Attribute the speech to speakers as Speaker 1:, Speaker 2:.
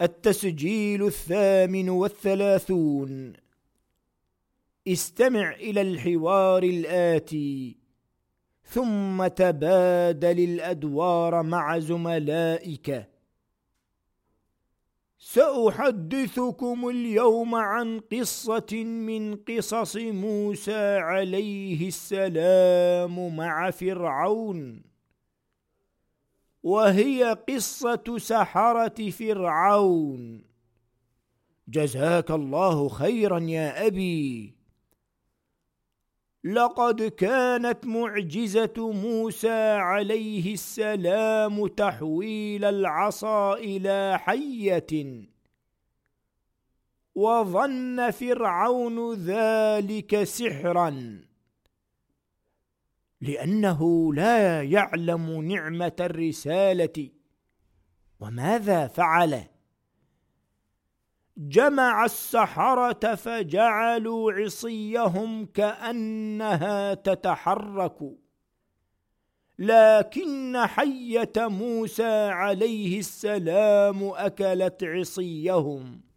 Speaker 1: التسجيل الثامن والثلاثون. استمع إلى الحوار الآتي ثم تبادل الأدوار مع زملائك. سأحدثكم اليوم عن قصة من قصص موسى عليه السلام مع فرعون. وهي قصة سحرة فرعون. جزاك الله خيرا يا أبي. لقد كانت معجزة موسى عليه السلام تحويل العصا إلى حية. وظن فرعون ذلك سحرا. لأنه لا يعلم نعمة الرسالة. وماذا فعل؟ جمع السحرة فجعلوا عصيهم كأنها تتحرك. لكن حية موسى عليه السلام أكلت عصيهم.